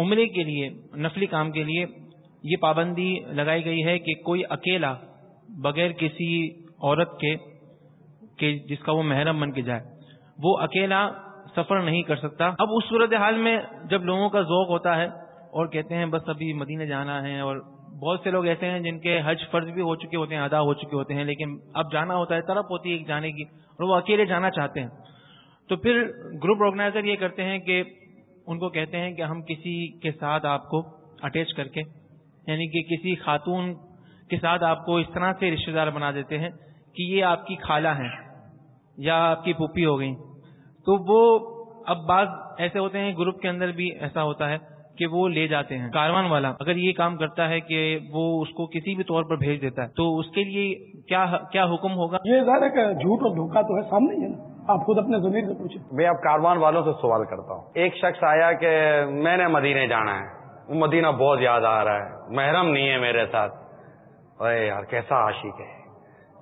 عمرے کے لیے، نفلی کام کے لیے یہ پابندی لگائی گئی ہے کہ کوئی اکیلا بغیر کسی عورت کے کہ جس کا وہ محرم بن کے جائے۔ وہ اکیلا سفر نہیں کر سکتا۔ اب اس صورت حال میں جب لوگوں کا ذوق ہوتا ہے اور کہتے ہیں، بس ابھی مدینے جانا ہے اور بہت سے لوگ ایسے ہیں جن کے حج فرض بھی ہو چکے ہوتے ہیں، ادا ہو چکے ہوتے ہیں، لیکن اب جانا ہوتا ہے طرف ہوتی ہے جانے کی اور وہ اکیلے جانا چاہتے ہیں۔ تو پھر گروپ آرگنائزر یہ کرتے ہیں کہ ان کو کہتے ہیں کہ ہم کسی کے ساتھ آپ کو اٹیچ کر کے یعنی کہ کسی خاتون کے ساتھ آپ کو اس طرح سے رشتے دار بنا دیتے ہیں کہ یہ آپ کی خالہ ہیں یا آپ کی پھوپھی ہو گئی تو وہ اب بعض ایسے ہوتے ہیں، گروپ کے اندر بھی ایسا ہوتا ہے کہ وہ لے جاتے ہیں۔ کاروان والا اگر یہ کام کرتا ہے کہ وہ اس کو کسی بھی طور پر بھیج دیتا ہے، تو اس کے لیے کیا کیا حکم ہوگا؟ یہ ظاہر ہے کہ جھوٹ اور دھوکا تو ہے، سامنے ہی ہے نا۔ آپ خود اپنے زمین سے پوچھیں۔ میں اب کاروان والوں سے سوال کرتا ہوں۔ ایک شخص آیا کہ میں نے مدینے جانا ہے۔ مدینہ بہت یاد آ رہا ہے۔ محرم نہیں ہے میرے ساتھ۔ ارے یار، کیسا عاشق ہے۔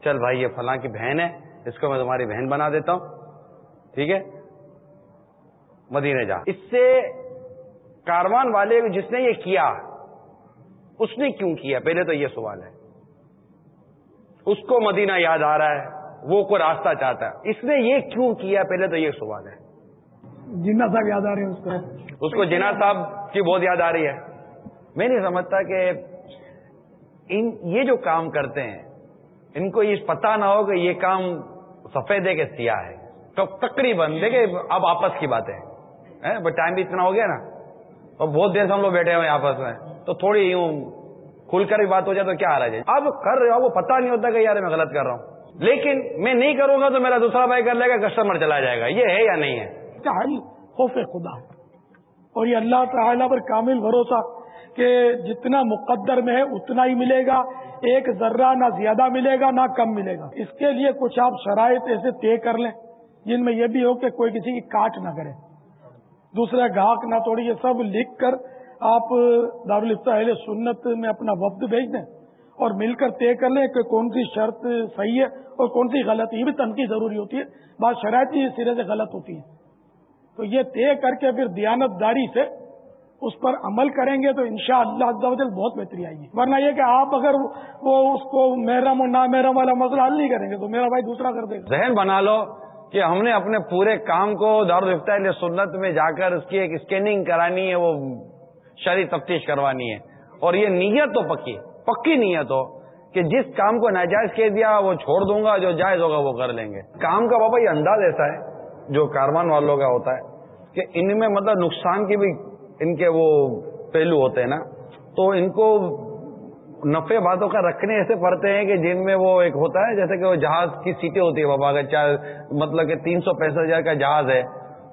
چل بھائی، یہ فلاں کی بہن ہے۔ اس کو میں تمہاری بہن بنا دیتا ہوں۔ ٹھیک ہے؟ مدینے جا۔ اس سے کاروان والے جس نے یہ کیا، اس نے کیوں کیا؟ پہلے تو یہ سوال ہے۔ اس کو مدینہ یاد آ رہا ہے۔ وہ کوئی راستہ چاہتا ہے۔ اس نے یہ کیوں کیا؟ پہلے تو یہ سوال ہے۔ جنا صاحب یاد آ رہے ہیں اس کو۔ اس کو جنا صاحب کی بہت یاد آ رہی ہے۔ میں نہیں سمجھتا کہ ان یہ جو کام کرتے ہیں ان کو یہ پتا نہ ہو کہ یہ کام سفید ہے کہ سیاہ ہے۔ تو تقریباً دیکھیں اب آپس کی بات ہے ٹائم بھی اتنا ہو گیا نا۔ اور بہت دیر سے ہم لوگ بیٹھے ہوئے آپس میں۔ تو تھوڑی یوں کھل کر بھی بات ہو جائے تو کیا آ رہا ہے اب کر رہے ہو وہ پتا نہیں ہوتا کہ یار میں غلط کر رہا ہوں۔ لیکن میں نہیں کروں گا تو میرا دوسرا بھائی کر لے گا کسٹمر چلا جائے گا۔ یہ ہے یا نہیں ہے؟ خوف خدا۔ اور یہ اللہ تعالیٰ پر کامل بھروسہ کہ جتنا مقدر میں ہے، اتنا ہی ملے گا۔ ایک ذرہ نہ زیادہ ملے گا، نہ کم ملے گا۔ اس کے لیے کچھ آپ شرائط ایسے طے کر لیں، جن میں یہ بھی ہو کہ کوئی کسی کی کاٹ نہ کرے۔ دوسرا، گاہک نہ توڑی یہ سب لکھ کر آپ دارالفتا اہل سنت میں اپنا وقت بھیج دیں۔ اور مل کر طے کر لیں کہ کون سی شرط صحیح ہے اور کون سی غلط، یہ بھی تنقید ضروری ہوتی ہے۔ بات شرائط ہی سرے سے غلط ہوتی ہے تو یہ طے کر کے پھر دیانت داری سے اس پر عمل کریں گے تو انشاء اللہ بہت بہتری آئے گی۔ ورنہ یہ کہ آپ اگر وہ اس کو محرم اور نہ محرم والا مسئلہ حل نہیں کریں گے تو میرا بھائی دوسرا کر دے گا۔ ذہن بنا لو کہ ہم نے اپنے پورے کام کو دارالفتہ سنت میں جا کر اس کی ایک اسکیننگ کرانی ہے، وہ شرح تفتیش کروانی ہے۔ اور یہ نیت تو پکی پکی نیت ہو کہ جس کام کو ناجائز کہہ دیا وہ چھوڑ دوں گا، جو جائز ہوگا وہ کر لیں گے۔ کام کا بابا یہ انداز ایسا ہے، جو کاروان والوں کا ہوتا ہے، کہ ان میں مطلب نقصان کی بھی ان کے وہ پہلو ہوتے ہیں نا۔ تو ان کو نفے باتوں کا رکھنے ایسے پڑتے ہیں کہ جن میں وہ ایک ہوتا ہے، جیسے کہ وہ جہاز کی سیٹیں ہوتی ہے بابا، اگر چاہے مطلب کہ تین سو پینسٹھ ہزار کا جہاز ہے،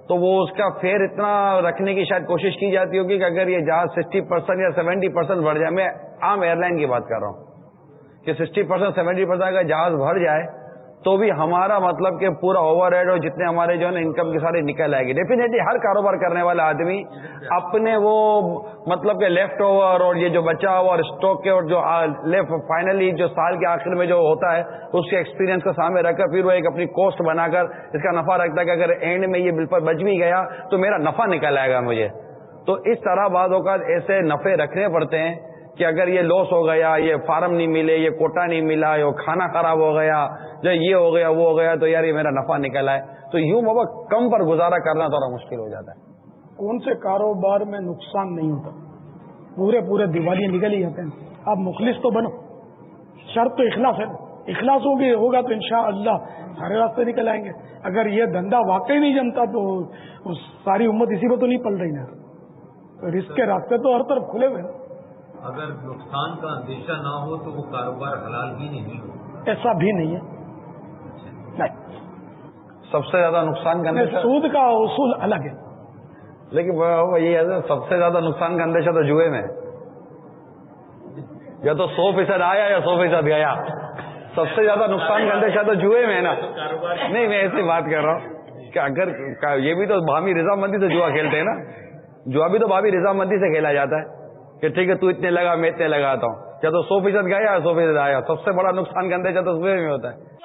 تو وہ اس کا فیئر اتنا رکھنے کی شاید کوشش کی جاتی ہوگی کہ اگر یہ جہاز سکسٹی پرسینٹ یا سیونٹی پرسینٹ بڑھ جائے۔ میں عام ایئر لائن کی بات کر رہا ہوں کہ سکسٹی پرسینٹ سیونٹی پرسینٹ کا جہاز بھر جائے تو بھی ہمارا مطلب کہ پورا اوور ہیڈ اور جتنے ہمارے جو ہے نا انکم کی ساری نکل آئے گی۔ ڈیفینیٹلی ہر کاروبار کرنے والا آدمی اپنے وہ مطلب کہ لیفٹ اوور اور یہ جو بچا ہوا اور اسٹاک کے اور جو لیفٹ فائنلی جو سال کے آخر میں جو ہوتا ہے، اس کے ایکسپیرینس کو سامنے رکھ کر پھر وہ ایک اپنی کوسٹ بنا کر اس کا نفع رکھتا ہے کہ اگر اینڈ میں یہ بل پر بچ بھی گیا تو میرا نفع نکل آئے گا مجھے۔ تو اس طرح بعض اوقات ایسے نفے رکھنے پڑتے ہیں کہ اگر یہ لاس ہو گیا، یہ فارم نہیں ملے، یہ کوٹا نہیں ملا، یہ کھانا خراب ہو گیا، جو یہ ہو گیا، وہ ہو گیا، تو یار یہ میرا نفع نکل ہے تو یوں بابا کم پر گزارا کرنا تھوڑا مشکل ہو جاتا ہے۔ کون سے کاروبار میں نقصان نہیں ہوتا؟ پورے پورے دیوالی نکل ہی جاتے ہیں۔ آپ مخلص تو بنو۔ شرط تو اخلاص ہے۔ اخلاص ہوگی ہوگا تو انشاءاللہ سارے راستے نکل آئیں گے۔ اگر یہ دھندا واقعی نہیں جمتا تو ساری امت اسی پہ تو نہیں پل رہی نا۔ رسک کے راستے تو ہر طرف کھلے ہوئے ہیں۔ اگر نقصان کا اندیشہ نہ ہو تو وہ کاروبار حلال بھی نہیں ہو۔ ایسا بھی نہیں ہے۔ سب سے زیادہ نقصان کا سود کا اصول الگ ہے۔ لیکن یہ ہے سب سے زیادہ نقصان کا اندیشہ تو جوئے میں۔ یا تو سو فیصد آیا یا سو فیصد گیا۔ سب سے زیادہ نقصان کا اندیشہ تو جوئے میں ہے نا۔ نہیں میں ایسی بات کر رہا ہوں کہ اگر یہ بھی تو بھامی رضامندی سے جوا کھیلتے ہیں نا۔ جوا بھی تو بھابھی رضامندی سے کھیلا جاتا ہے۔ کہ ٹھیک ہے تو اتنے لگا، میں اتنے لگاتا ہوں۔ یا تو سو فیصد گیا یا سو فیصد آیا، سب سے بڑا نقصان کا اندیشہ تو میں ہوتا ہے۔